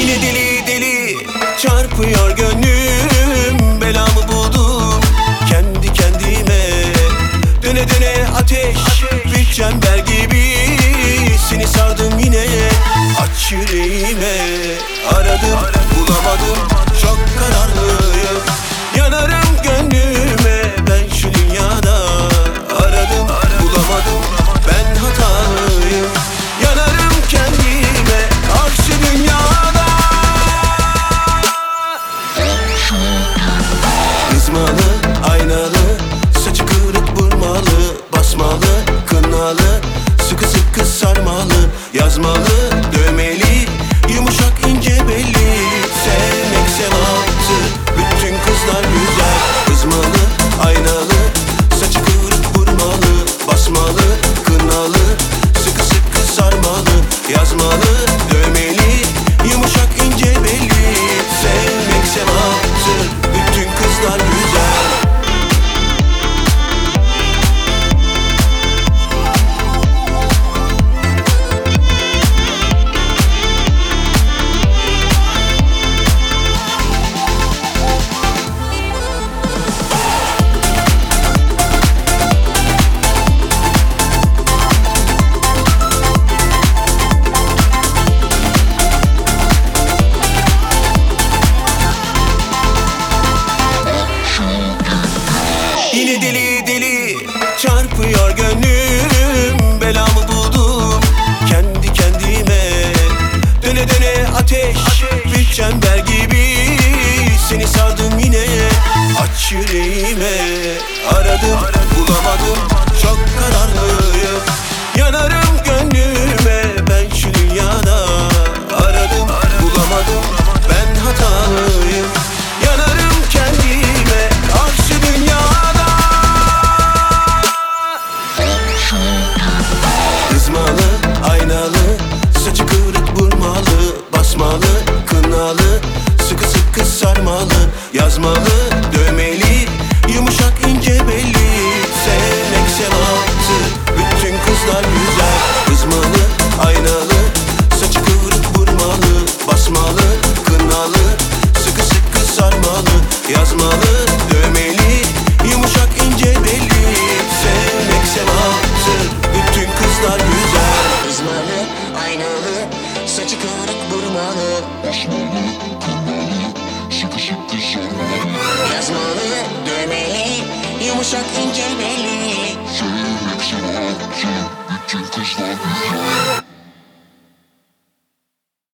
Yine deli deli çarpıyor gönlüm. Belamı buldum kendi kendime. Döne döne ateş, ateş. bir çember gibi Seni sardım yine. This money. Seni sardım yine. Aç yüreğime. Aradım bulamadım. Cause my memeli Yumuşak ince belli Senin için hapçı Bütün kızlar güzel